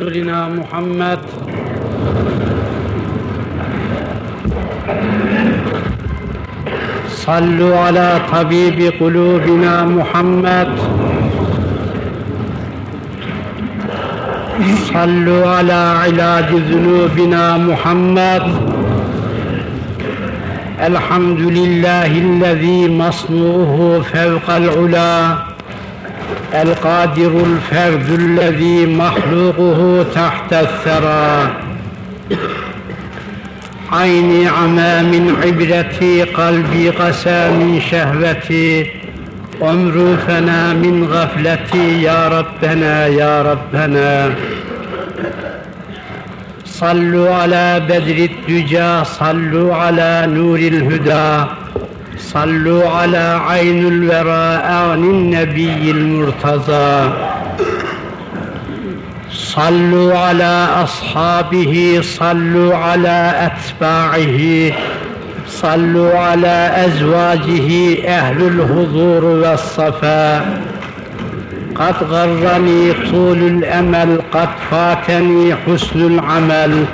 رسولنا محمد صلوا على طبيب قلوبنا محمد صلوا على علاج ذنوبنا محمد الحمد لله الذي مصنوعه فوق العلا القادر الفرد الذي مخلوقه تحت الثرى. عيني عمى من عبرتي قلبي قسى من شهوتي عمر فنا من غفلتي يا ربنا يا ربنا. صلوا على بدر الدجى صلوا على نور الهدى. صلوا على عين الورى عن النبي المرتضى. صلوا على أصحابه صلوا على أتباعه صلوا على أزواجه أهل الحضور والصفاء قد غرني طول الأمل قد فاتني حسن العمل.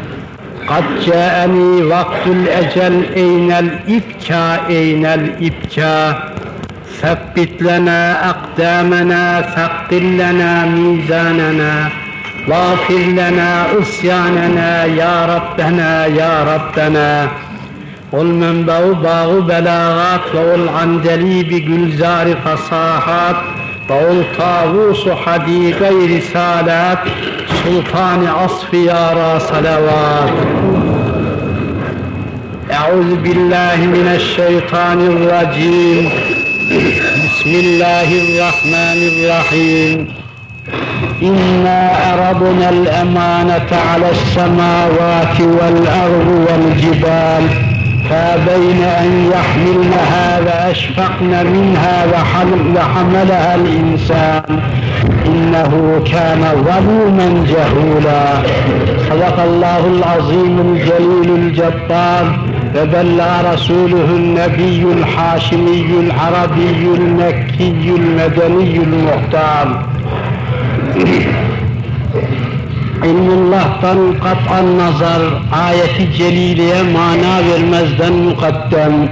قد جاءني وقت الأجل أين الابكاء أين الابكاء ثبت لنا أقدامنا ثقل لنا ميزاننا واغفر لنا عصياننا يا ربنا يا ربنا. قل منبع باغ بلاغات وقل عندلي بجلزار فصاحات وقل طاووس حديقي رسالات سلطان أصفيار صلوات أعوذ بالله من الشيطان الرجيم. بسم الله الرحمن الرحيم. إنا أردنا الأمانة على السماوات والأرض والجبال. فأبين أن يحملنها وأشفقن منها وحملها الإنسان. إنه كان ظلوما جهولا. صدق الله العظيم الجليل الجبار. فبلغ رسوله النبي الحاشمي العربي المكي المدني المختار İlmullah'tan kat'an nazar, ayeti celileye mana vermezden mukaddem.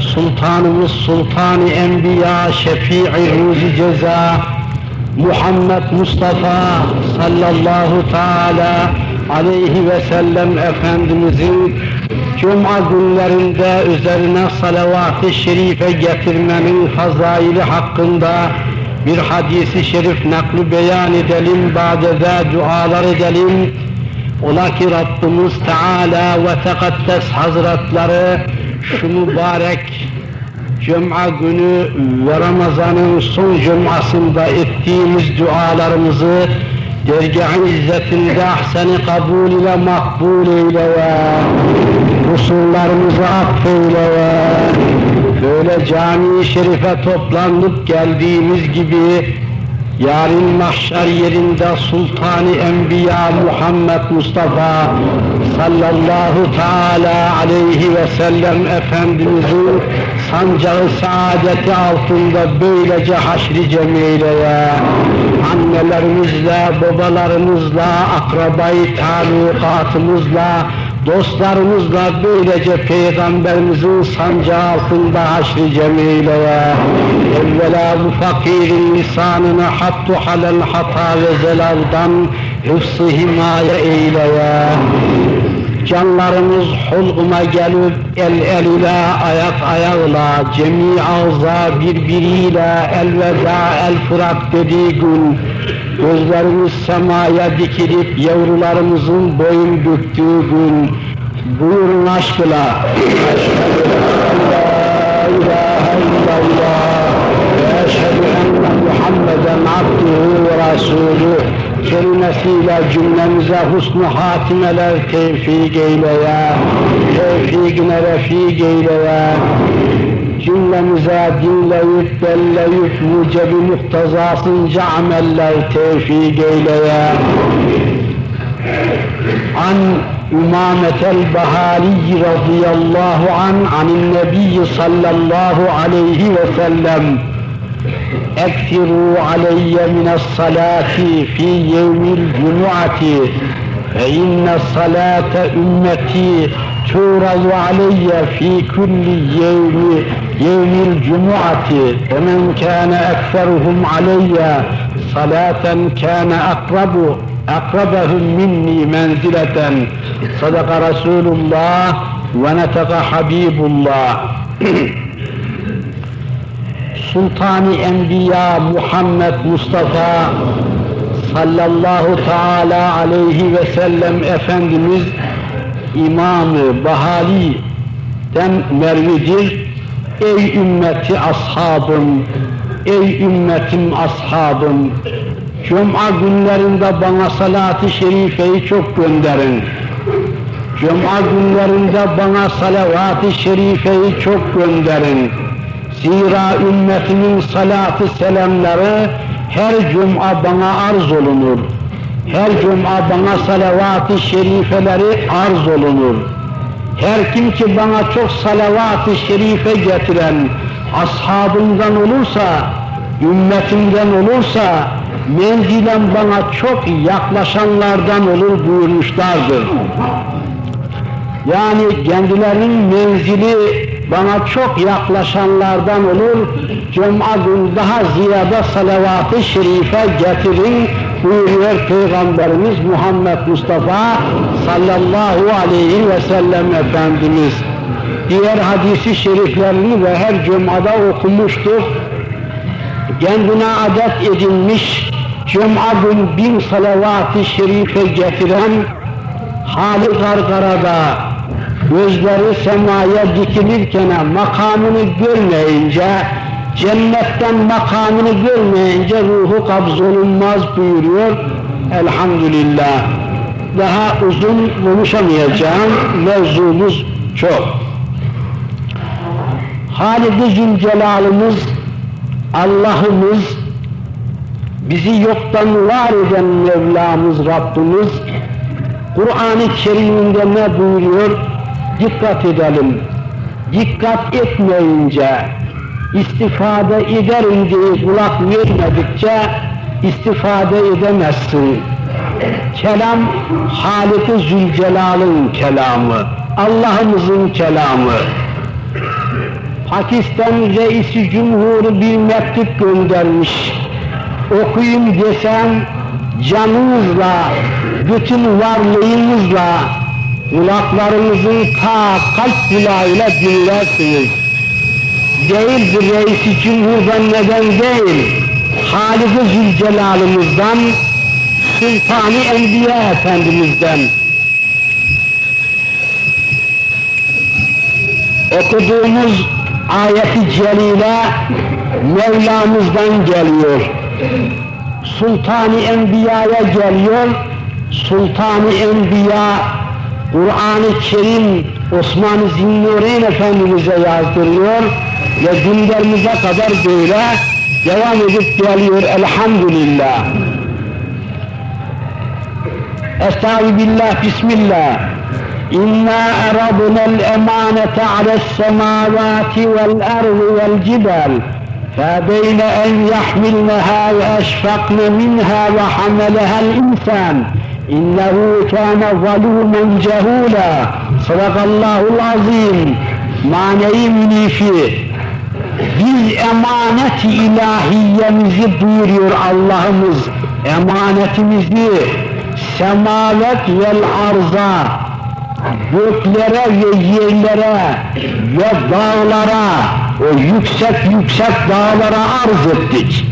Sultanımız Sultan-ı Enbiya, Şefii Ruzi Ceza, Muhammed Mustafa sallallahu teala aleyhi ve sellem Efendimizin Cuma günlerinde üzerine salavat-ı şerife getirmenin fazaili hakkında bir hadisi şerif nakli beyan edelim, badede dualar edelim. Ola ki Rabbimiz Teala ve Tekaddes Hazretleri şu mübarek Cuma günü ve Ramazan'ın son cumasında ettiğimiz dualarımızı dergâh-ı izzetinde ahsen-i kabul ile makbul eyle ve kusurlarımızı affeyle ve böyle cami-i şerife toplandık geldiğimiz gibi yarın mahşer yerinde Sultan-ı Enbiya Muhammed Mustafa sallallahu teala aleyhi ve sellem Efendimizin sancağı saadeti altında böylece haşri cemileye annelerimizle, babalarımızla, akrabayı talukatımızla, dostlarımızla böylece Peygamberimizin sancağı altında haşr-ı cemileye evvela bu fakirin lisanını hattu halel hata ve zelaldan hıfzı himaye eyleye. Canlarımız hulguma gelip el el ile ayak ayağla cemi ağza birbiriyle elveda el fırat dediği gün gözlerimiz semaya dikilip yavrularımızın boyun büktüğü gün. Buyurun aşkla la ilahe illallah ve eşhedü enne Muhammeden abduhu ve rasulü kelimesiyle cümlemize husnu hatimeler tevfik eyleye, tevfikine refik eyleye, cümlemize dinleyip belleyip mucebi muhtezasınca ameller tevfik eyleye. An İmamet el-Bahali radıyallahu an anin Nebi sallallahu aleyhi ve sellem اكثروا علي من الصلاة في يوم الجمعة فإن الصلاة أمتي تورد علي في كل يوم يوم الجمعة فمن كان أكثرهم علي صلاة كان أقرب أقربهم مني منزلة صدق رسول الله ونطق حبيب الله Sultani Enbiya Muhammed Mustafa sallallahu teala aleyhi ve sellem Efendimiz İmamı Bahali'den mervidir. Ey ümmeti ashabım, ey ümmetim ashabım, Cuma günlerinde bana salat-ı şerifeyi çok gönderin. Cuma günlerinde bana salavat-ı şerifeyi çok gönderin. Zira ümmetimin salatı selamları her cuma bana arz olunur. Her cuma bana salavat-ı şerifeleri arz olunur. Her kim ki bana çok salavat-ı şerife getiren ashabımdan olursa, ümmetimden olursa, menzilen bana çok yaklaşanlardan olur buyurmuşlardır. Yani kendilerinin menzili bana çok yaklaşanlardan olur, Cuma gün daha ziyade salavat-ı şerife getirin buyuruyor Peygamberimiz Muhammed Mustafa sallallahu aleyhi ve sellem Efendimiz. Diğer hadisi şeriflerini ve her cumada okumuştur. Kendine adet edinmiş, Cuma gün bin salavat-ı şerife getiren hali gargarada gözleri semaya dikilirken makamını görmeyince cennetten makamını görmeyince ruhu kabzolunmaz buyuruyor elhamdülillah daha uzun konuşamayacağım mevzumuz çok Halid-i Zülcelal'ımız Allah'ımız bizi yoktan var eden Mevlamız Rabbimiz Kur'an-ı Kerim'inde ne buyuruyor? Dikkat edelim. Dikkat etmeyince, istifade ederim diye kulak vermedikçe istifade edemezsin. Kelam Halik-i Zülcelal'ın kelamı, Allah'ımızın kelamı. Pakistan reisi cumhuru bir mektup göndermiş. Okuyun desem canınızla, bütün varlığınızla, kulaklarınızın ta kalp kulağıyla dinlersiniz. Değil bir reisi cumhurdan neden değil, Halid-i Zülcelal'ımızdan, Sultan-ı Enbiya Efendimiz'den. Okuduğumuz ayeti celile Mevlamızdan geliyor. Sultan-ı Enbiya'ya geliyor. Sultan-ı Enbiya Kur'an-ı Kerim Osman-ı Zinnureyn Efendimiz'e yazdırıyor Gözümlerimize kadar böyle devam edip geliyor elhamdülillah. Estağfirullah, Bismillah. إنا أردنا الأمانة على السماوات والأرض والجبال فأبين أن يحملنها وأشفقن منها وحملها الإنسان إنه كان ظلوما جهولا صدق الله العظيم معنى يمني فيه biz emanet ilahiyemizi buyuruyor Allah'ımız emanetimizi semavet vel arza göklere ve yerlere ve dağlara o yüksek yüksek dağlara arz ettik.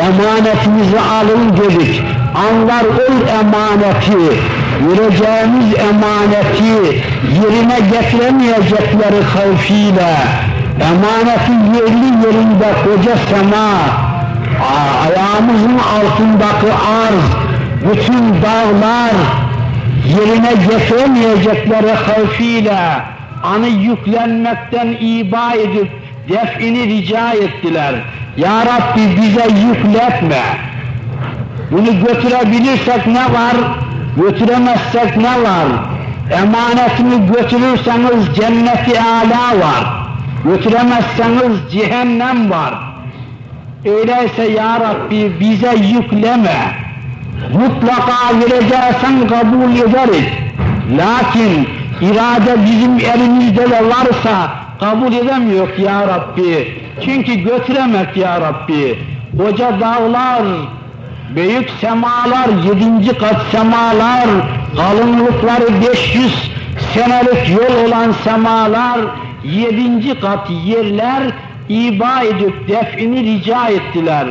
Emanetimizi alın dedik. Anlar o emaneti, vereceğimiz emaneti yerine getiremeyecekleri havfiyle, emanetin yerli yerinde koca sema, ayağımızın altındaki arz, bütün dağlar yerine getiremeyecekleri havfiyle, anı yüklenmekten iba edip defini rica ettiler. Ya Rabbi bize yükletme. Bunu götürebilirsek ne var? Götüremezsek ne var? Emanetini götürürseniz cenneti ala var. Götüremezseniz cehennem var. Öyleyse ya Rabbi bize yükleme. Mutlaka vereceksen kabul ederiz. Lakin irade bizim elimizde de varsa kabul edemiyor ya Rabbi. Çünkü götüremek ya Rabbi. Koca dağlar, büyük semalar, yedinci kat semalar, kalınlıkları 500 senelik yol olan semalar, yedinci kat yerler iba edip defini rica ettiler.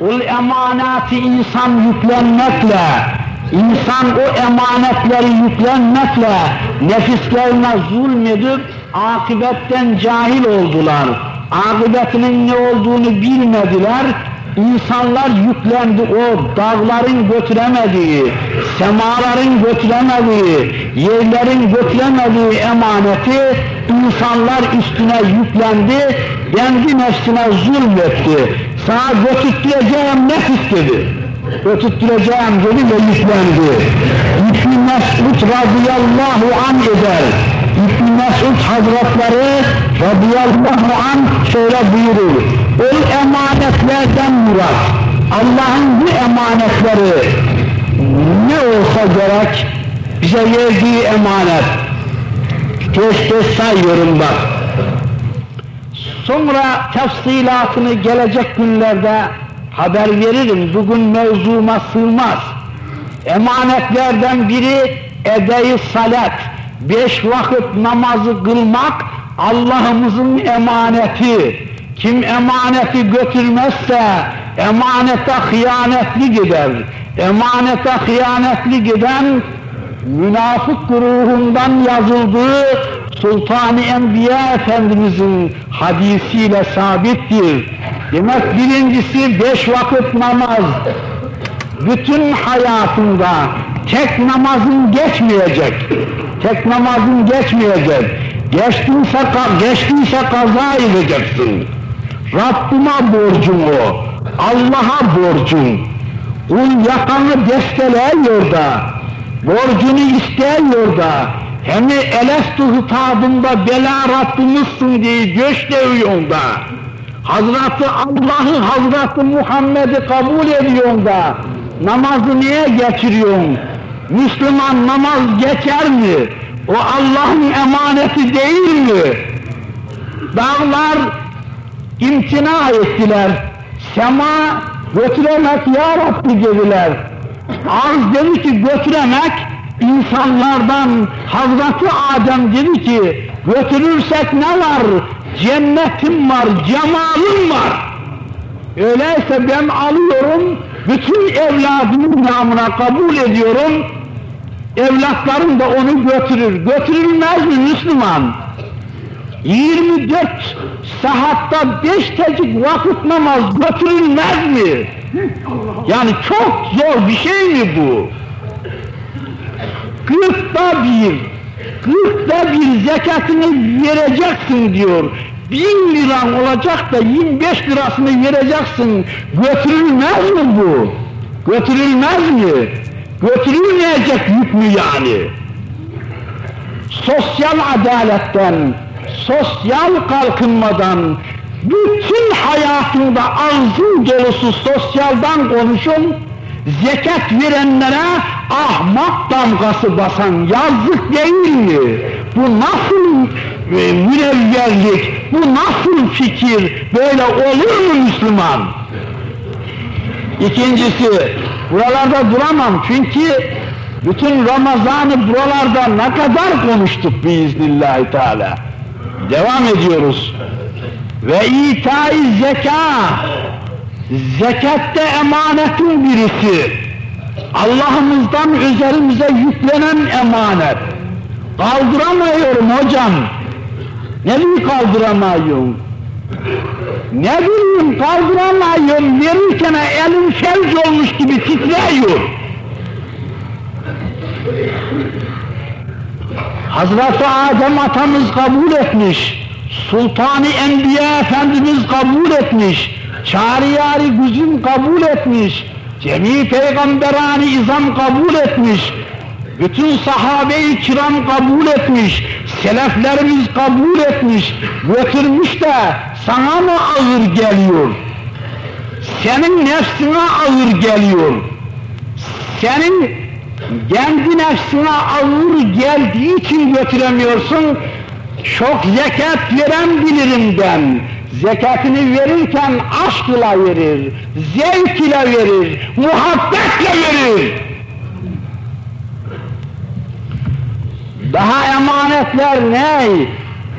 O emaneti insan yüklenmekle, insan o emanetleri yüklenmekle nefislerine zulmedip akıbetten cahil oldular. Akıbetinin ne olduğunu bilmediler. İnsanlar yüklendi o dağların götüremediği, semaların götüremediği, yerlerin götüremediği emaneti insanlar üstüne yüklendi, kendi nefsine zulmetti. Sana götürtüreceğim nefis dedi. Götürtüreceğim dedi ve yüklendi. İbn-i Mesud radıyallahu an eder. İbn-i Mesud Hazretleri radıyallahu an şöyle buyurur. O emanetlerden murat. Allah'ın bu emanetleri ne olsa gerek bize verdiği emanet. Keş keş sayıyorum bak. Sonra tefsilatını gelecek günlerde haber veririm. Bugün mevzuma sığmaz. Emanetlerden biri edeyi salat. Beş vakit namazı kılmak Allah'ımızın emaneti. Kim emaneti götürmezse emanete hıyanetli gider. Emanete hıyanetli giden münafık ruhundan yazıldığı Sultan-ı Enbiya Efendimizin hadisiyle sabittir. Demek birincisi beş vakit namaz. Bütün hayatında tek namazın geçmeyecek. Tek namazın geçmeyecek. Geçtiyse, geçtiyse kaza edeceksin. Rabbime borcum o. Allah'a borcum. Kul yakanı desteleyiyor da, borcunu isteyiyor da, hem elestu hitabında bela Rabbimizsin diye gösteriyorsun da, Hazreti Allah'ı, Hazreti Muhammed'i kabul ediyorsun da, namazı niye geçiriyorsun? Müslüman namaz geçer mi? O Allah'ın emaneti değil mi? Dağlar imtina ettiler. Sema götüremek ya Rabbi dediler. Arz dedi ki götüremek insanlardan Hazreti Adem dedi ki götürürsek ne var? Cennetim var, cemalım var. Öyleyse ben alıyorum, bütün evladımın namına kabul ediyorum, evlatlarım da onu götürür. Götürülmez mi Müslüman? 24 saatte 5 tecik vakit namaz götürülmez mi? Yani çok zor bir şey mi bu? Kırkta bir, kırkta bir zekatını vereceksin diyor. Bin liran olacak da 25 lirasını vereceksin. Götürülmez mi bu? Götürülmez mi? Götürülmeyecek yük mü yani? Sosyal adaletten, sosyal kalkınmadan, bütün hayatında ağzın dolusu sosyaldan konuşun, zekat verenlere ahmak damgası basan yazık değil mi? Bu nasıl e, münevverlik, bu nasıl fikir, böyle olur mu Müslüman? İkincisi, buralarda duramam çünkü bütün Ramazan'ı buralarda ne kadar konuştuk biiznillahü teala. Devam ediyoruz. Ve itay zeka, zekatte emanetin birisi. Allah'ımızdan üzerimize yüklenen emanet. Kaldıramıyorum hocam. Ne bileyim kaldıramıyorum? Ne bileyim kaldıramıyorum verirken elim felç olmuş gibi titriyor. Hazreti Adem atamız kabul etmiş, Sultanı Enbiya Efendimiz kabul etmiş, Çağrıyari Güzüm kabul etmiş, Cemi Peygamberani İzam kabul etmiş, bütün sahabe-i kiram kabul etmiş, seleflerimiz kabul etmiş, götürmüş de sana mı ağır geliyor? Senin nefsine ağır geliyor. Senin kendi nefsine ağır geldiği için götüremiyorsun. Çok zekat veren bilirim ben. Zekatını verirken aşk ile verir, zevk ile verir, muhabbetle verir. Daha emanetler ne?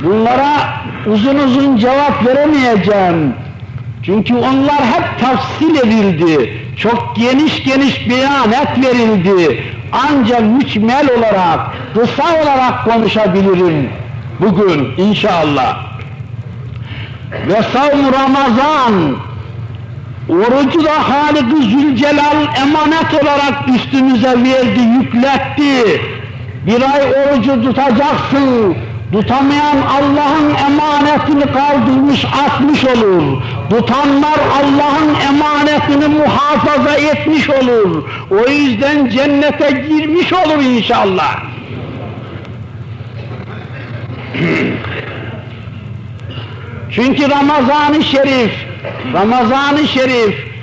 Bunlara uzun uzun cevap veremeyeceğim. Çünkü onlar hep tafsil edildi. Çok geniş geniş beyanet verildi. Ancak müçmel olarak, kısa olarak konuşabilirim bugün inşallah. Ve savm Ramazan, orucu da Halik-i Zülcelal emanet olarak üstümüze verdi, yükletti. Bir ay orucu tutacaksın, tutamayan Allah'ın emanetini kaldırmış atmış olur. Tutanlar Allah'ın emanetini muhafaza etmiş olur. O yüzden cennete girmiş olur inşallah. Çünkü Ramazan-ı Şerif, Ramazan-ı Şerif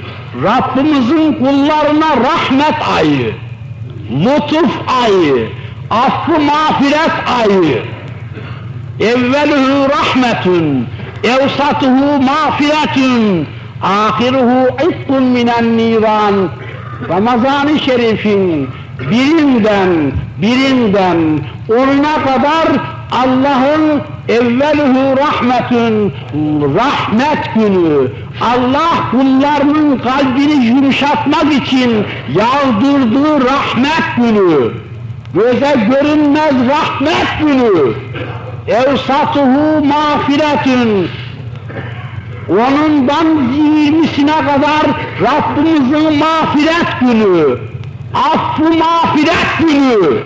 Rabbimizin kullarına rahmet ayı, lütuf ayı, affı mağfiret ayı. Evveluhu rahmetun, evsatuhu mağfiretun, ahiruhu itkun minen niran. Ramazan-ı Şerif'in birinden, birinden onuna kadar Allah'ın evveluhu rahmetün, rahmet günü, Allah kullarının kalbini yumuşatmak için yağdırdığı rahmet günü, göze görünmez rahmet günü, evsatuhu mağfiretün, onundan yirmisine kadar Rabbimizin mağfiret günü, affı mağfiret günü,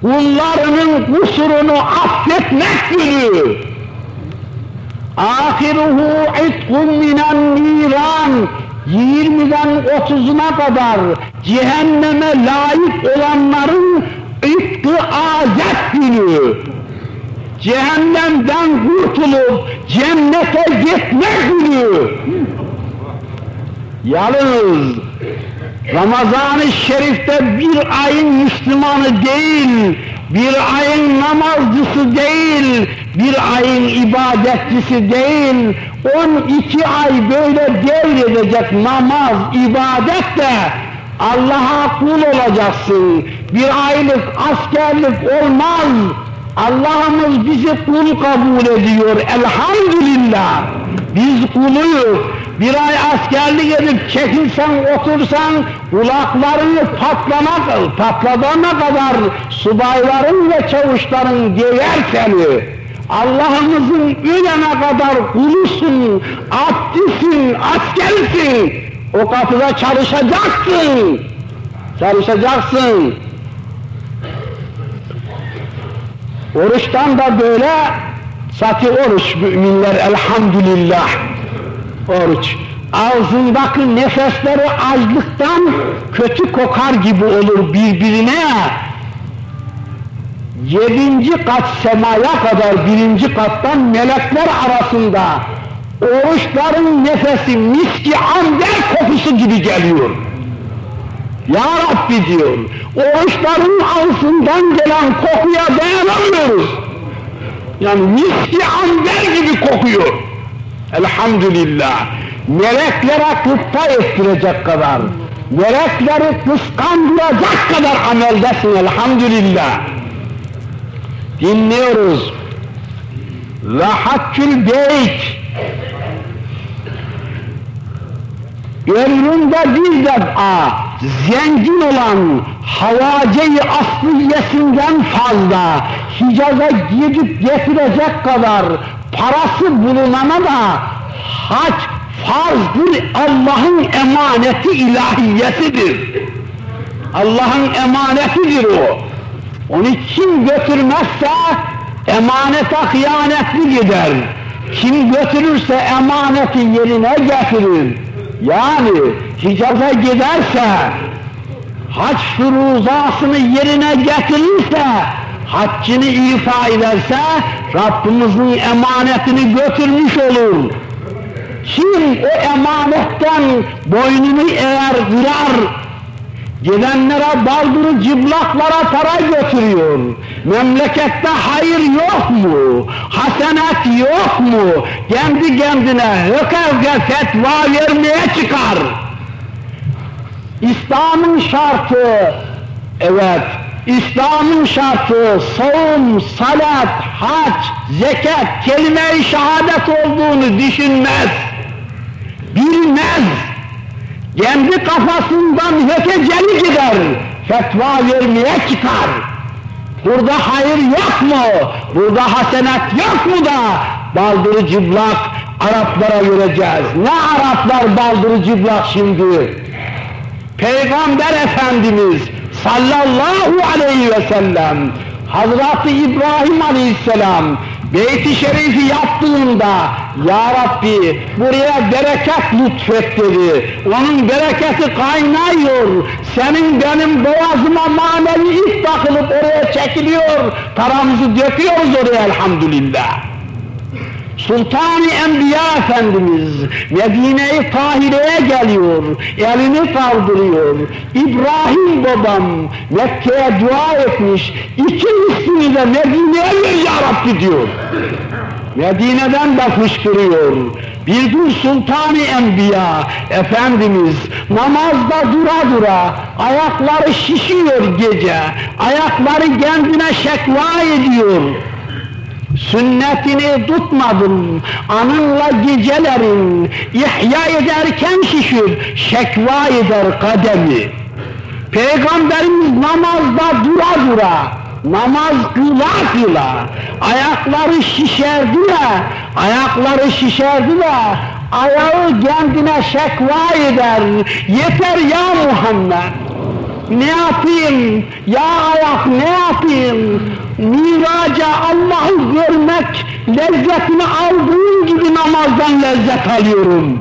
kullarının kusurunu affetmek günü, ahiruhu itkun minen niran, 20'den 30'una kadar cehenneme layık olanların itkı azet günü, cehennemden kurtulup cennete gitme günü. Yalnız Ramazan-ı Şerif'te bir ayın Müslümanı değil, bir ayın namazcısı değil, bir ayın ibadetçisi değil, 12 ay böyle devredecek namaz, ibadet de Allah'a kul olacaksın. Bir aylık askerlik olmaz. Allah'ımız bizi kul kabul ediyor. Elhamdülillah. Biz kuluyuz. Bir ay askerlik edip çekilsen otursan kulaklarını patlamak, patladana kadar subayların ve çavuşların gever seni. Allah'ımızın ölene kadar kulusun, abdisin, askersin. O kapıda çalışacaksın. Çalışacaksın. Oruçtan da böyle sati oruç müminler elhamdülillah. Oruç. Ağzındaki nefesleri açlıktan kötü kokar gibi olur birbirine. Yedinci kat semaya kadar birinci kattan melekler arasında oruçların nefesi miski amber kokusu gibi geliyor. Ya Rabbi diyor, oruçların ağzından gelen kokuya dayanamıyoruz. Yani miski amber gibi kokuyor. Elhamdülillah. Meleklere kıpta ettirecek kadar, melekleri kıskandıracak kadar ameldesin elhamdülillah. Dinliyoruz. Ve haccül beyt ömründe bir defa zengin olan havace-i asliyesinden fazla Hicaz'a gidip getirecek kadar parası bulunana da hac farzdır, Allah'ın emaneti ilahiyesidir. Allah'ın emanetidir o. Onu kim götürmezse emanete hıyanetli gider. Kim götürürse emaneti yerine getirir. Yani Hicaz'a giderse hac furuzasını yerine getirirse haccını ifa ederse Rabbimizin emanetini götürmüş olur. Kim o emanetten boynunu eğer kırar, gidenlere baldırı cıblaklara para götürüyor. Memlekette hayır yok mu? Hasenet yok mu? Kendi kendine hökevge fetva vermeye çıkar. İslam'ın şartı, evet, İslam'ın şartı savun, salat, hac, zekat, kelime-i şehadet olduğunu düşünmez, bilmez. Kendi kafasından höteceli gider, fetva vermeye çıkar. Burada hayır yok mu? Burada hasenat yok mu da baldırı cıblak Araplara vereceğiz. Ne Araplar baldırı cıblak şimdi? Peygamber Efendimiz sallallahu aleyhi ve sellem Hazreti İbrahim aleyhisselam Beyt-i Şerif'i yaptığında Ya Rabbi buraya bereket lütfet dedi. Onun bereketi kaynıyor. Senin benim boğazıma manevi ip takılıp oraya çekiliyor. Paramızı döküyoruz oraya elhamdülillah. Sultan-ı Enbiya Efendimiz Medine-i Tahire'ye geliyor, elini kaldırıyor. İbrahim babam Mekke'ye dua etmiş, iki ismini de Medine'ye ver ya diyor. Medine'den de fışkırıyor. Bir gün Sultan-ı Enbiya Efendimiz namazda dura dura ayakları şişiyor gece, ayakları kendine şekva ediyor sünnetini tutmadım, anınla gecelerin, ihya ederken şişir, şekva eder kademi. Peygamberimiz namazda dura dura, namaz kıla kıla, ayakları şişerdi de, ayakları şişerdi de, ayağı kendine şekva eder, yeter ya Muhammed, ne yapayım, ya ayak ne yapayım, miraca Allah'ı görmek lezzetini aldığım gibi namazdan lezzet alıyorum.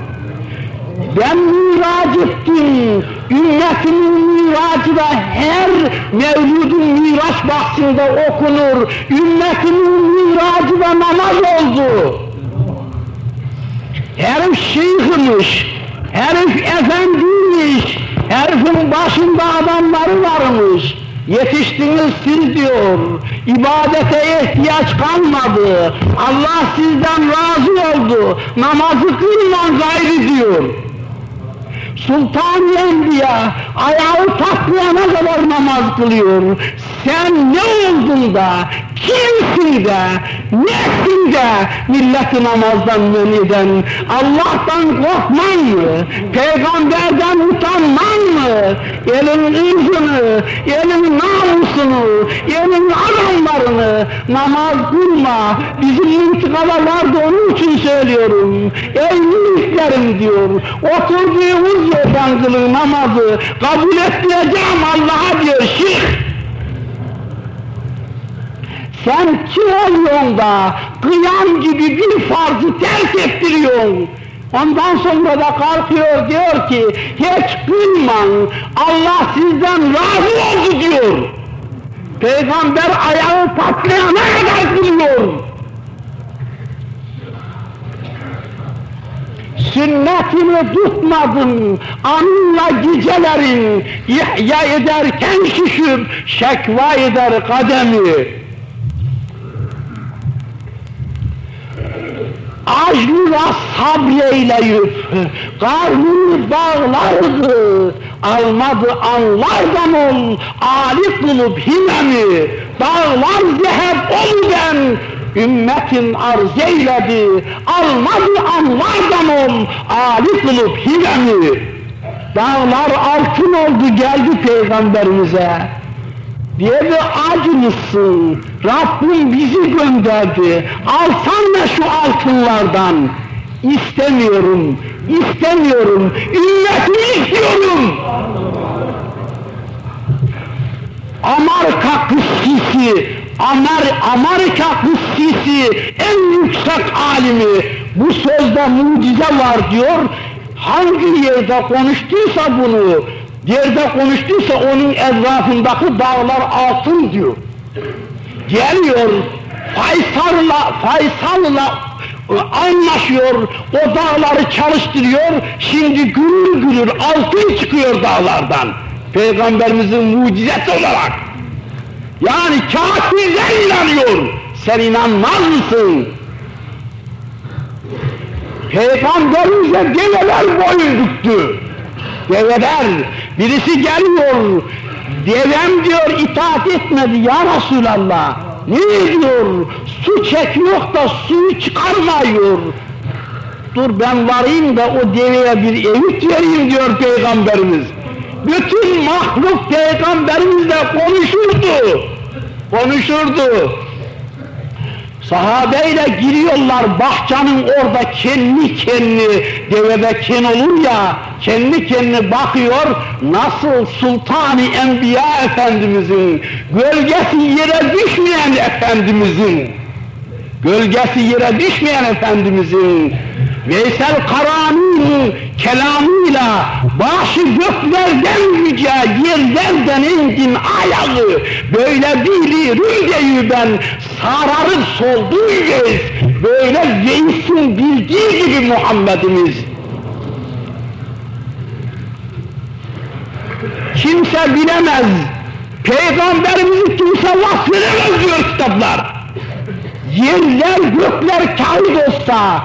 Ben miraç ettim, ümmetimin miracı da her mevludun miraç bahsinde okunur, ümmetimin miracı da namaz oldu. Herif şeyhmiş, herif efendiymiş, herifin başında adamları varmış, Yetiştiniz siz diyor, ibadete ihtiyaç kalmadı, Allah sizden razı oldu, namazı kılman gayri diyor. Sultan Enbiya ayağı patlayana kadar namaz kılıyor. Sen ne oldun da, kimsin de, nesin de milleti namazdan men eden, Allah'tan korkman mı, peygamberden utanman mı, elin ırzını, elin namusunu, elin adamlarını namaz kılma, bizim intikada vardı onun için söylüyorum. Ey yiğitlerim diyor, oturduğumuz yerden kılın namazı, kabul ettireceğim Allah'a diyor şirk. Sen kim oluyorsun da kıyam gibi bir farzı terk ettiriyorsun? Ondan sonra da kalkıyor diyor ki hiç kılman Allah sizden razı oldu diyor. Peygamber ayağı patlayana kadar kılıyor. Sünnetini tutmadın, anla gecelerin, ihya ederken şişip, şekva eder kademi. Aclına sabreyleyip, karnını bağlardı, almadı anlardan ol, ali kılıp himemi, dağlar zeheb ol ben, ümmetin arz eyledi, almadı anlardan ol, ali kılıp himemi. Dağlar altın oldu geldi peygamberimize. Dedi acımızsın, Rabbim bizi gönderdi, alsana şu altınlardan. İstemiyorum, istemiyorum, ümmetimi istiyorum. Amerika kıssisi, Amer, Amerika kıssisi en yüksek alimi bu sözde mucize var diyor. Hangi yerde konuştuysa bunu, yerde konuştuysa onun etrafındaki dağlar altın diyor. geliyor Faysal'la Faysal'la anlaşıyor, o dağları çalıştırıyor, şimdi gürür gürür altın çıkıyor dağlardan. Peygamberimizin mucizesi olarak. Yani kafirler inanıyor, sen inanmaz mısın? Peygamberimize develer boyun büktü. Develer, birisi geliyor, devem diyor itaat etmedi ya Resulallah. Ne diyor? Su çekiyor da suyu çıkarmıyor. Dur ben varayım da o deveye bir evit vereyim diyor Peygamberimiz. Bütün mahluk Peygamberimizle konuşurdu. Konuşurdu. Sahabeyle giriyorlar bahçanın orada kendi kendi devede ken olur ya kendi kendine bakıyor nasıl Sultan-ı Enbiya Efendimizin gölgesi yere düşmeyen Efendimizin gölgesi yere düşmeyen Efendimizin Veysel Karani'nin kelamıyla başı göklerden yüce yerlerden indin ayağı böyle bilirim ben sararıp solduğu göz böyle reisin bildiği gibi Muhammed'imiz. Kimse bilemez. Peygamberimizi kimse vasfedemez diyor kitaplar. Yerler gökler kâhid olsa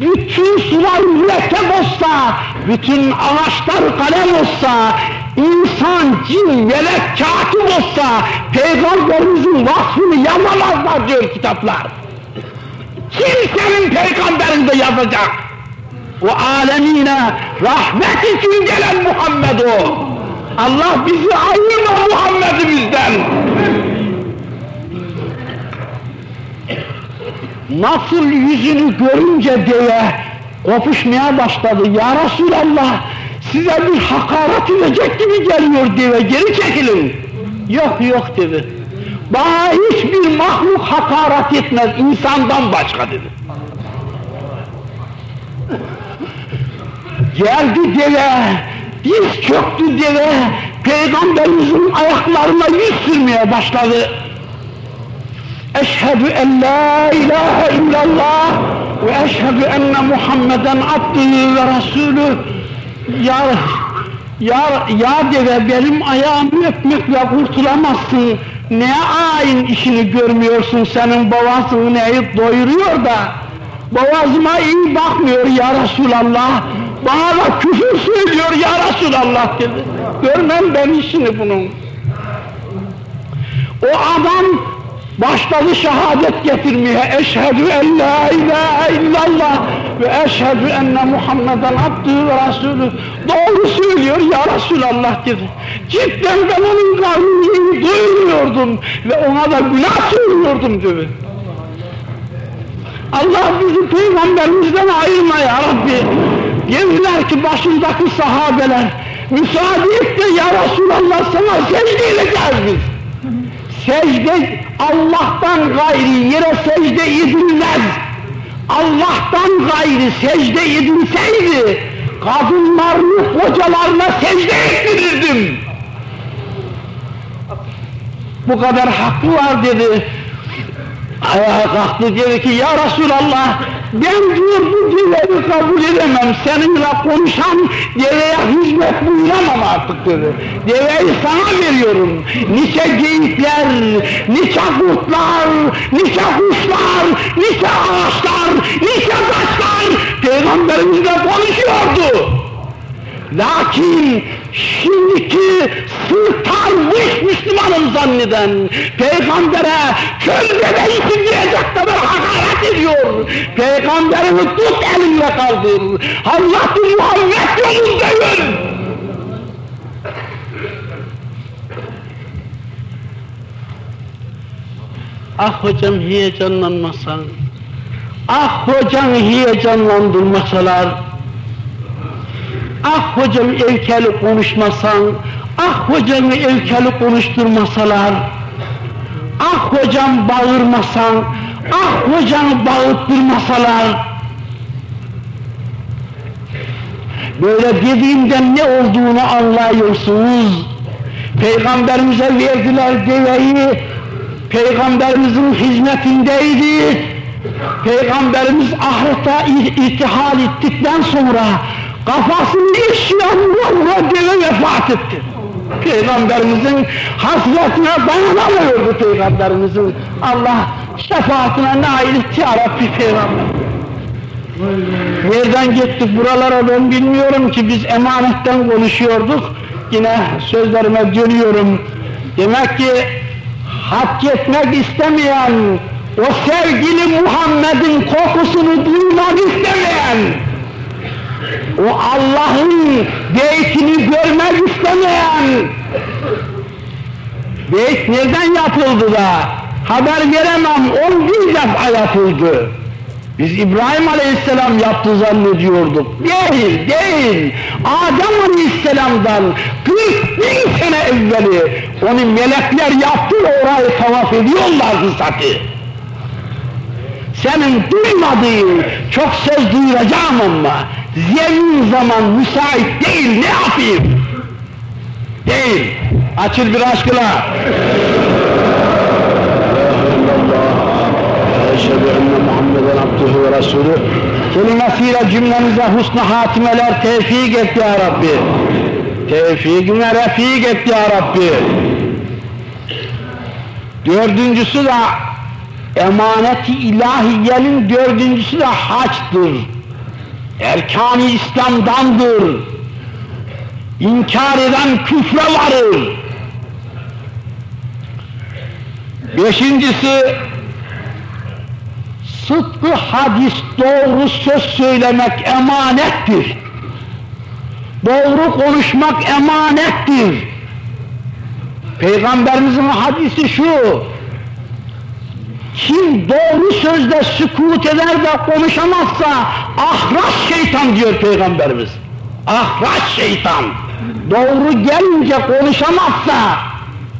bütün sular mürekkep olsa, bütün ağaçlar kalem olsa, insan, cin, melek, katip olsa, peygamberimizin vasfını yazamazlar diyor kitaplar. Kimsenin peygamberinde yazacak. O alemine rahmet için gelen Muhammed o. Allah bizi ayırma Muhammed'imizden. Nasıl yüzünü görünce diye kopuşmaya başladı. Ya Resulallah size bir hakaret edecek gibi geliyor diye geri çekilin. Yok yok dedi. Bana hiçbir mahluk hakaret etmez insandan başka dedi. Geldi deve, diz çöktü deve, peygamberimizin ayaklarına yüz sürmeye başladı. Eşhedü en la ilahe illallah ve eşhedü enne Muhammeden abdühü ve resulü ya, ya, deve benim ayağımı öpmekle kurtulamazsın. Ne ayin işini görmüyorsun senin boğazını eğip doyuruyor da. Boğazıma iyi bakmıyor ya Resulallah bana da küfür söylüyor ya Resulallah dedi. Görmem ben işini bunun. O adam başladı şehadet getirmeye. Eşhedü en la ilahe illallah ve eşhedü enne Muhammeden abdühü ve rasulü doğru söylüyor ya Resulallah dedi. Cidden ben onun karnını doyurmuyordum ve ona da günah söylüyordum dedi. Allah bizi peygamberimizden ayırma ya Rabbi. Dediler ki başındaki sahabeler müsaade et de ya Resulallah sana secde edeceğiz biz. Secde Allah'tan gayri yere secde edilmez. Allah'tan gayri secde edilseydi kadınlarını kocalarına secde ettirirdim. Bu kadar hakkı var dedi ayağa kalktı dedi ki ya Resulallah ben diyor bu dileği kabul edemem. Seninle konuşan deveye hizmet buyuramam artık dedi. Deveyi sana veriyorum. Nice geyikler nice kurtlar nice kuşlar nice ağaçlar nice taşlar. Peygamberimizle konuşuyordu Lakin şimdiki sırtarmış Müslümanım zanneden, peygambere köl bebeğisin diyecek kadar hakaret ediyor. Peygamberimi tut elinle kaldır. Hazreti Muhammed yolunda yürü. Ah hocam heyecanlanmasan, ah hocam heyecanlandırmasalar, Ah hocam evkeli konuşmasan, ah hocam evkeli konuşturmasalar, ah hocam bağırmasan, ah hocam bağırttırmasalar, böyle dediğimden ne olduğunu anlıyorsunuz. Peygamberimize verdiler deveyi, Peygamberimizin hizmetindeydi. Peygamberimiz ahirete irtihal ettikten sonra kafasını vura deve vefat etti. Peygamberimizin hasretine dayanamıyordu Peygamberimizin. Allah şefaatine nail etti Rabbi Peygamber. Nereden gittik buralara ben bilmiyorum ki biz emanetten konuşuyorduk. Yine sözlerime dönüyorum. Demek ki hak etmek istemeyen, o sevgili Muhammed'in kokusunu duymak istemeyen, o Allah'ın beytini görmek istemeyen, beyt nereden yapıldı da haber veremem, on bin defa yapıldı. Biz İbrahim Aleyhisselam yaptı zannediyorduk. Değil, değil. Adem Aleyhisselam'dan 40 bin sene evveli onu melekler yaptı orayı tavaf ediyorlardı zaten. Senin duymadığın çok söz duyuracağım ama zemin zaman müsait değil ne yapayım? Değil. Açıl bir aşkına. Eşhedü enne Muhammeden abduhu ve resulü kelimesiyle cümlemize husn hatimeler tevfik et ya Rabbi. Tevfikine refik et ya Rabbi. Dördüncüsü de emaneti ilahiyenin dördüncüsü de haçtır. Erkan-ı İslam'dandır. İnkar eden küfre varır. Beşincisi sıdkı hadis doğru söz söylemek emanettir. Doğru konuşmak emanettir. Peygamberimizin hadisi şu, kim doğru sözde sükut eder de konuşamazsa ahraç şeytan diyor Peygamberimiz. Ahraç şeytan. Doğru gelince konuşamazsa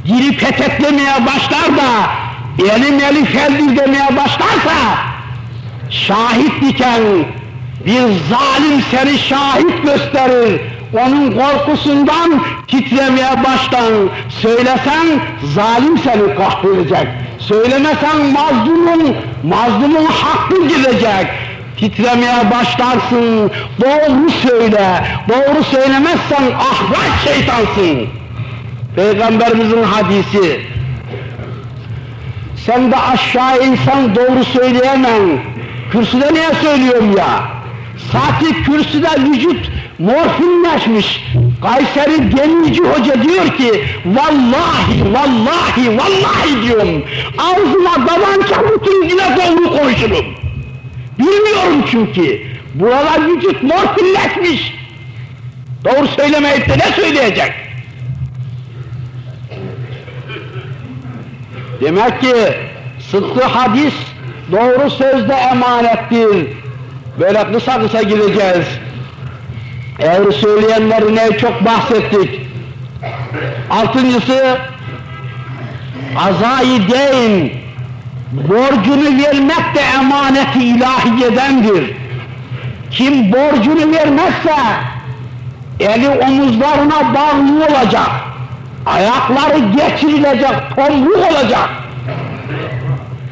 girip peteklemeye başlar da elim eli feldir demeye başlarsa şahit diken bir zalim seni şahit gösterir. Onun korkusundan titremeye baştan söylesen zalim seni kahredecek. Söylemesen mazlumun, mazlumun hakkı gidecek. Titremeye başlarsın, doğru söyle, doğru söylemezsen ahrak şeytansın. Peygamberimizin hadisi. Sen de aşağı insan doğru söyleyemem. Kürsüde niye söylüyorum ya? Saati kürsüde vücut morfinleşmiş. Kayseri Gemici Hoca diyor ki, vallahi, vallahi, vallahi diyorum, ağzıma tabanca bütün dile doğru konuşurum. Bilmiyorum çünkü, buralar vücut morfinleşmiş. Doğru söylemeyip de ne söyleyecek? Demek ki sıdkı hadis doğru sözde emanettir. Böyle kısa kısa gideceğiz. Eğri söyleyenlerine çok bahsettik. Altıncısı azayı deyin borcunu vermek de emaneti ilahiyedendir. Kim borcunu vermezse eli omuzlarına bağlı olacak. Ayakları geçirilecek, tomruk olacak.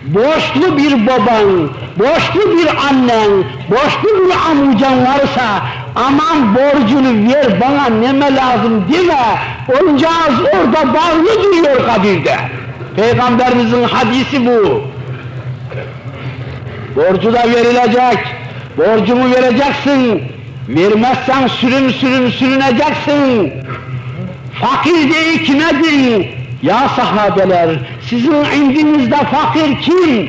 Borçlu bir baban, borçlu bir annen, borçlu bir amcan varsa aman borcunu ver bana neme lazım deme, oncağız orada bağlı duruyor kabirde. Peygamberimizin hadisi bu. Borcu da verilecek, borcumu vereceksin, vermezsen sürün sürün sürüneceksin. Fakir değil kimedin? Ya sahabeler, sizin indinizde fakir kim?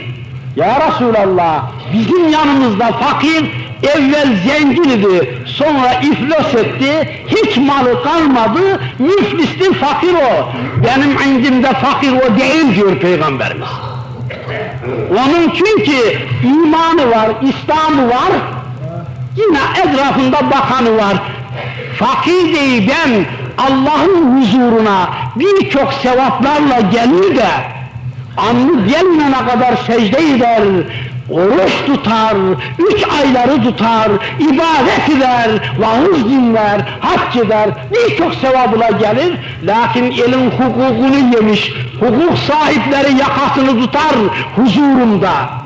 Ya Resulallah, bizim yanımızda fakir evvel zengin idi, sonra iflas etti, hiç malı kalmadı, müflisli fakir o. Benim indimde fakir o değil diyor Peygamberimiz. Onun çünkü imanı var, İslam'ı var, yine etrafında bakanı var. Fakir değil ben Allah'ın huzuruna birçok sevaplarla gelir de anlı gelmene kadar secde eder, oruç tutar, üç ayları tutar, ibadet eder, vaaz dinler, hac eder, birçok sevabına gelir. Lakin elin hukukunu yemiş, hukuk sahipleri yakasını tutar huzurumda.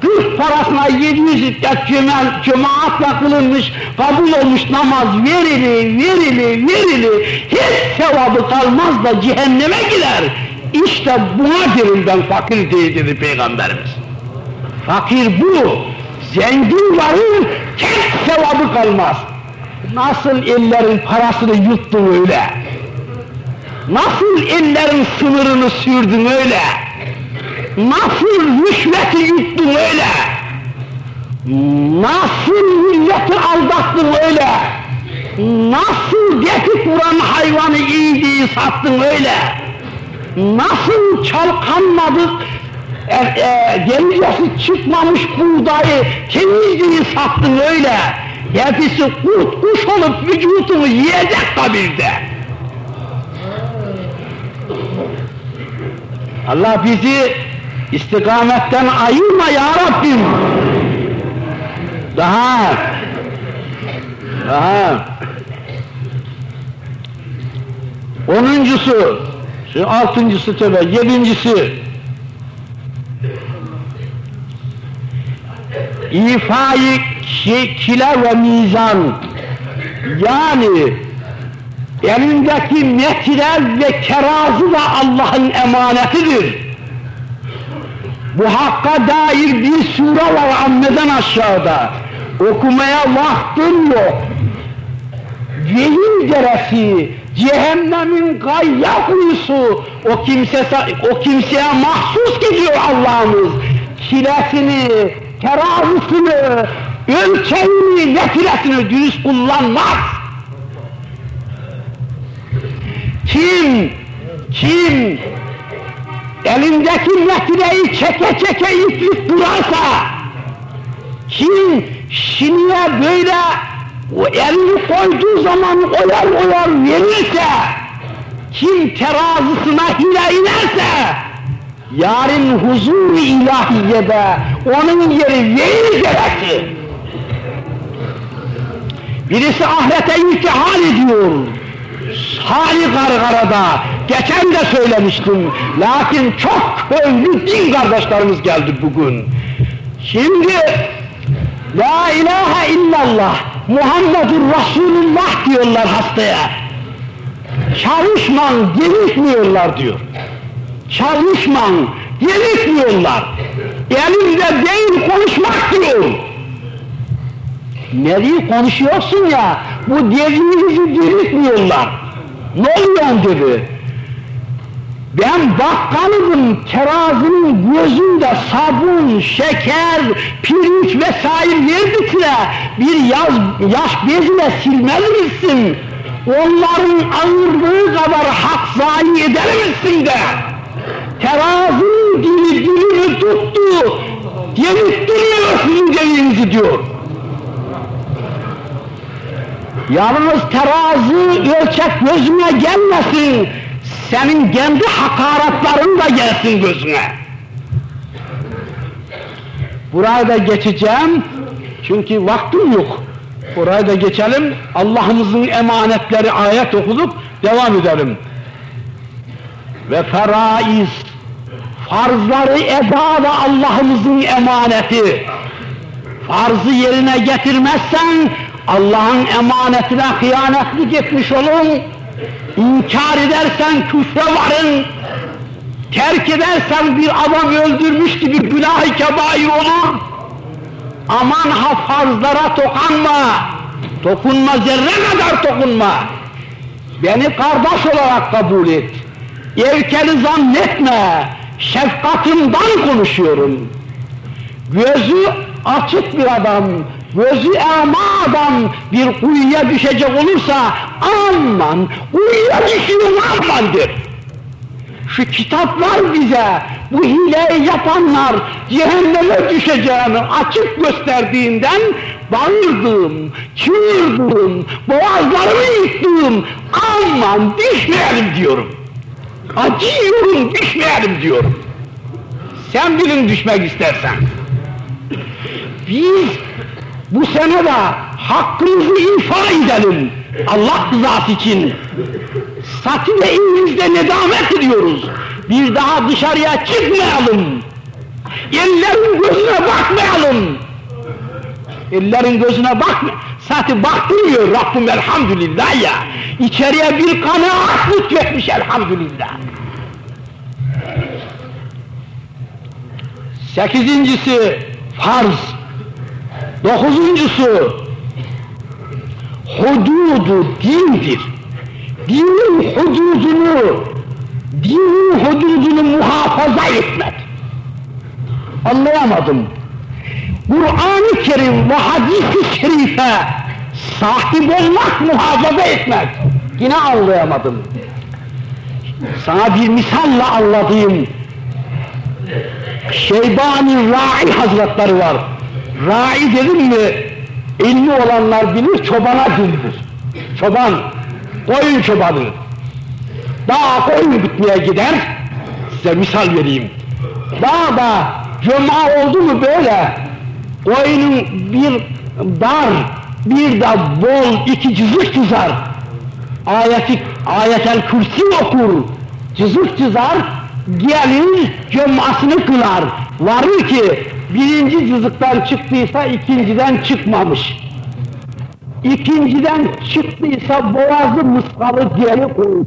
Kırk parasına 700 iddet cemaat, cemaatle kılınmış, kabul olmuş namaz verili, verili, verili, hiç sevabı kalmaz da cehenneme gider. İşte buna derim ben fakir dedi Peygamberimiz. Fakir bu. Zengin varın tek sevabı kalmaz. Nasıl ellerin parasını yuttun öyle? Nasıl ellerin sınırını sürdün öyle? Nasıl rüşveti yuttun öyle? Nasıl milleti aldattın öyle? Nasıl getik vuran hayvanı iyiliği sattın öyle? Nasıl çalkanmadık e, e, gemicesi çıkmamış buğdayı temizliği sattın öyle. Hepsi kurt kuş olup vücudunu yiyecek kabirde. Allah bizi istikametten ayırma ya Rabbim. Daha, daha. Onuncusu, altıncısı tövbe, yedincisi, ifai kile ve mizan yani elindeki metre ve kerazu da Allah'ın emanetidir. Bu hakka dair bir sure var ammeden aşağıda. Okumaya vaktim yok. Vehim deresi, cehennemin gayya kuyusu, o, kimse, o kimseye mahsus gidiyor Allah'ımız. Çilesini, terazisini, ölçeğini, netiresini dürüst kullanmaz. Kim, kim elindeki netireyi çeke çeke iplik durarsa, kim şiniye böyle o elini koyduğu zaman oyar oyar verirse, kim terazısına hile inerse, yarın huzur-u ilahiyede onun yeri verir gerekir. Birisi ahirete irtihal ediyor. Hali gargarada, geçen de söylemiştim. Lakin çok köylü din kardeşlerimiz geldi bugün. Şimdi La ilahe illallah Muhammedur Resulullah diyorlar hastaya. Çalışman, gerekmiyorlar diyor. Çalışman, gerekmiyorlar. Elimde değil konuşmak diyor. Nereye konuşuyorsun ya, bu dediğinizi diriltmiyorlar. Ne oluyor dedi. Ben bakkalım, terazinin gözünde sabun, şeker, pirinç vesaire verdikçe bir yaz, yaş bezine silmez misin? Onların ağırlığı kadar hak zayi eder misin de? Terazinin dili dilini tuttu, yedirttiriyor sizin dediğinizi diyor. Yalnız terazi ölçek gözüne gelmesin, senin kendi hakaratların da gelsin gözüne. Burayı da geçeceğim, çünkü vaktim yok. Burayı da geçelim, Allah'ımızın emanetleri ayet okuduk, devam edelim. Ve feraiz, farzları eda da Allah'ımızın emaneti. Farzı yerine getirmezsen, Allah'ın emanetine hıyanetlik etmiş olun, İnkar edersen küfre varın, terk edersen bir adam öldürmüş gibi günah-ı kebair olur. Aman ha farzlara tokanma, dokunma zerre kadar dokunma. Beni kardeş olarak kabul et. Erkeli zannetme, şefkatimden konuşuyorum. Gözü açık bir adam, gözü ema adam bir kuyuya düşecek olursa aman kuyuya düşüyor amandır. Şu kitaplar bize bu hileyi yapanlar cehenneme düşeceğini açık gösterdiğinden bağırdım, çığırdım, boğazlarımı yıktım, aman düşmeyelim diyorum. Acıyorum düşmeyelim diyorum. Sen bilin düşmek istersen. Biz bu sene de hakkımızı ifa edelim. Allah rızası için. Satı ve elimizde nedamet ediyoruz. Bir daha dışarıya çıkmayalım. Ellerin gözüne bakmayalım. Ellerin gözüne bakma. Zaten baktırmıyor Rabbim elhamdülillah ya. İçeriye bir kanaat lütfetmiş elhamdülillah. Sekizincisi farz. Dokuzuncusu hududu dindir. Dinin hududunu dinin hududunu muhafaza etmek. Anlayamadım. Kur'an-ı Kerim ve hadis-i şerife sahip olmak, muhafaza etmek. Yine anlayamadım. Sana bir misalla anladığım Şeybani Ra'i Hazretleri var. Ra'i dedim mi, ilmi olanlar bilir, çobana dildir. Çoban, koyun çobanı. Daha koyun bitmeye gider, size misal vereyim. Dağda cuma oldu mu böyle, koyunun bir dar, bir de bol iki cızık cızar. Ayeti, ayetel kürsi okur, cızık cızar, gelir cömasını kılar. Varır ki birinci cızıktan çıktıysa ikinciden çıkmamış. İkinciden çıktıysa boğazı mıskalı geri koyur.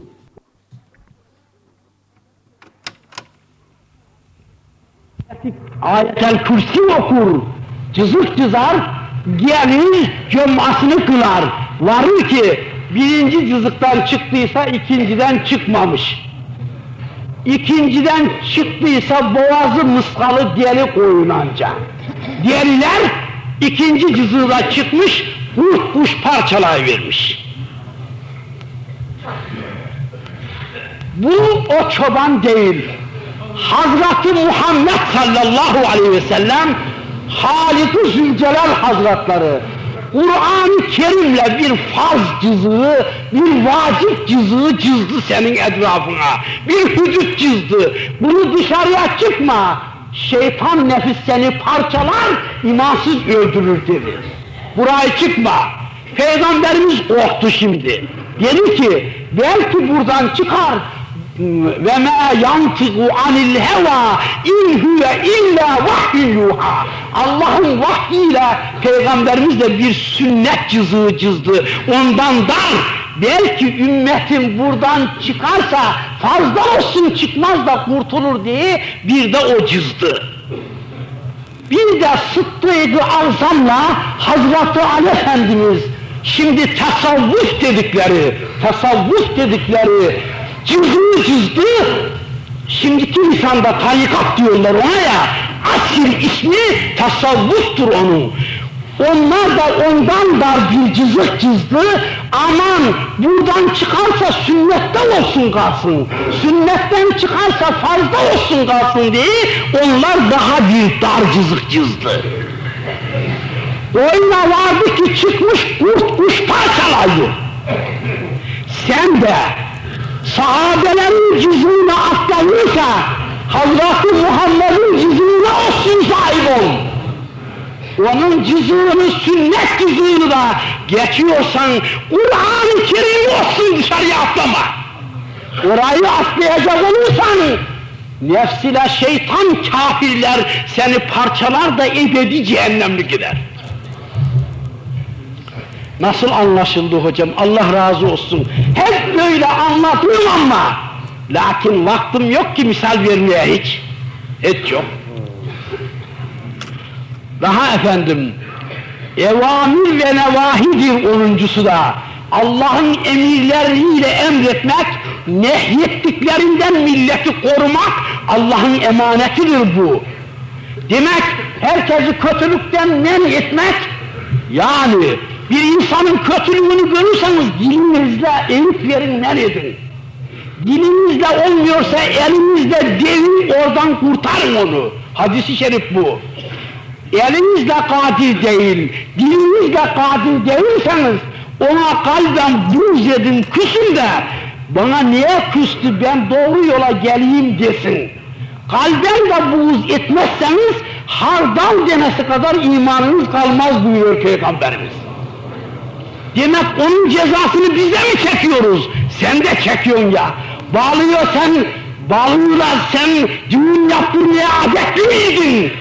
Ayetel kürsi okur, cızık cızar, gelir cömasını kılar. Varır ki birinci cızıktan çıktıysa ikinciden çıkmamış. İkinciden çıktıysa boğazı mıskalı deri koyunanca. Deriler ikinci cızığına çıkmış, kurt kuş parçalayıvermiş. Bu o çoban değil. Hazreti Muhammed sallallahu aleyhi ve sellem Halik-i Zülcelal Hazretleri Kur'an-ı Kerim'le bir farz cızığı, bir vacip cızığı cızdı senin etrafına. Bir hüdüt cızdı. Bunu dışarıya çıkma. Şeytan nefis seni parçalar, imansız öldürür dedi. Buraya çıkma. Peygamberimiz korktu şimdi. Dedi ki, belki buradan çıkar, ve ma yantiku anil heva in huve illa vahyun yuha. Allah'ın vahyiyle peygamberimiz de bir sünnet cızığı cızdı. Ondan dar. Belki ümmetin buradan çıkarsa fazla olsun çıkmaz da kurtulur diye bir de o cızdı. Bir de Sıddık-ı Azam'la Hazreti Ali Efendimiz şimdi tasavvuf dedikleri, tasavvuf dedikleri cüzünü cüzdü, şimdiki lisanda tarikat diyorlar ona ya, asir ismi tasavvuftur onun. Onlar da ondan dar bir cızık cızdı, aman buradan çıkarsa sünnetten olsun kalsın, sünnetten çıkarsa fazla olsun kalsın diye onlar daha bir dar cızık cızdı. Oyuna vardı ki çıkmış kurt kuş parçalaydı. Sen de sahabelerin cüzüğüne atlanırsa Hazreti Muhammed'in cüzüğüne olsun sahip ol. Onun cüzüğünü, sünnet cüzüğünü da geçiyorsan Kur'an-ı Kerim olsun dışarıya atlama. Orayı atlayacak olursan nefsile şeytan kafirler seni parçalar da ebedi cehennemli gider. Nasıl anlaşıldı hocam? Allah razı olsun. Hep böyle anladım ama lakin vaktim yok ki misal vermeye hiç. Hiç yok. Daha efendim evamir ve nevahidir onuncusu da Allah'ın emirleriyle emretmek, nehyettiklerinden milleti korumak Allah'ın emanetidir bu. Demek herkesi kötülükten men etmek yani bir insanın kötülüğünü görürseniz dilinizle eğip verin men edin. Dilinizle olmuyorsa elinizle devin oradan kurtarın onu. Hadisi şerif bu. Elinizle kadir değil, dilinizle kadir değilseniz ona kalben buz edin, küsün de bana niye küstü ben doğru yola geleyim desin. Kalben de buğz etmezseniz hardal demesi kadar imanınız kalmaz buyuruyor Peygamberimiz. Demek onun cezasını biz de mi çekiyoruz? Sen de çekiyorsun ya. Bağlıyor sen, bağlıyorlar sen düğün yaptırmaya adetli miydin?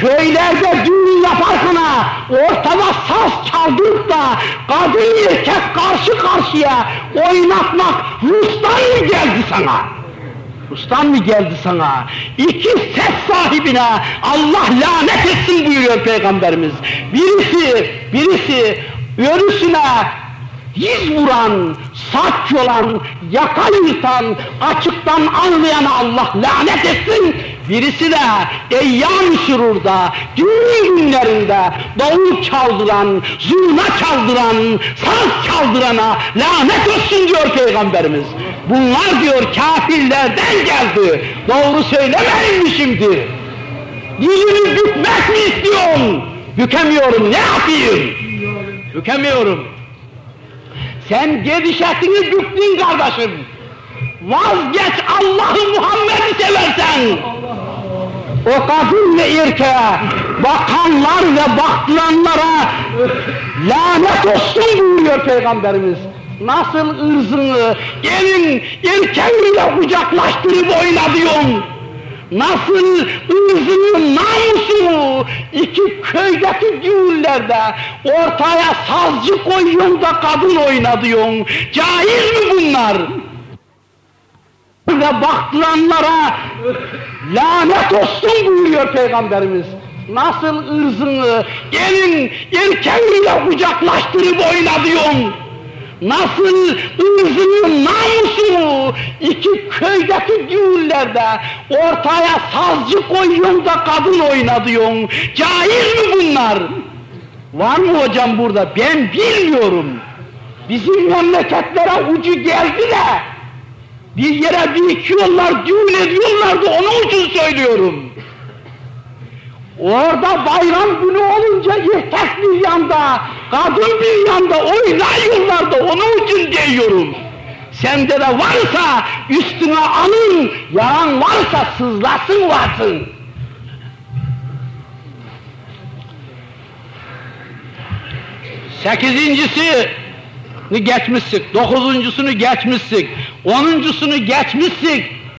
Köylerde düğün yaparken ortada saz çaldırıp da kadın erkek karşı karşıya oynatmak Rus'tan mı geldi sana? Rus'tan mı geldi sana? İki ses sahibine Allah lanet etsin buyuruyor Peygamberimiz. Birisi, birisi ölüsüne yüz vuran, saç yolan, yaka yırtan, açıktan anlayan Allah lanet etsin. Birisi de eyyam şururda, düğün günlerinde davul çaldıran, zurna çaldıran, saz çaldırana lanet olsun diyor Peygamberimiz. Bunlar diyor kafirlerden geldi. Doğru söylemeyin mi şimdi? Dilini bükmek mi istiyorsun? Bükemiyorum, ne yapayım? Bükemiyorum. Sen gedişetini büktün kardeşim. Vazgeç Allah'ı Muhammed'i seversen. O kadın ve erkeğe, bakanlar ve baktıranlara lanet olsun buyuruyor Peygamberimiz. Nasıl ırzını elin erkeğiyle kucaklaştırıp oynadıyorsun? Nasıl ırzını, namusunu iki köydeki düğünlerde ortaya sazcı koyuyorsun da kadın oynadıyorsun. Caiz mi bunlar? Ve baktıranlara lanet olsun buyuruyor Peygamberimiz. Nasıl ırzını elin erkeğiyle kucaklaştırıp oynadıyorsun? Nasıl ırzını, namusunu iki köydeki düğünlerde ortaya sazcı koyuyorsun da kadın oynadıyorsun. Caiz mi bunlar? Var mı hocam burada? Ben bilmiyorum. Bizim memleketlere ucu geldi de bir yere birikiyorlar, düğün ediyorlar da onun için söylüyorum. Orada bayram günü olunca erkek bir yanda, kadın bir yanda oynayıyorlar da onun için diyorum. Sende de varsa üstüne alın, yaran varsa sızlasın varsın. Sekizincisi geçmişsik, dokuzuncusunu geçmişsik, onuncusunu geçmişsik,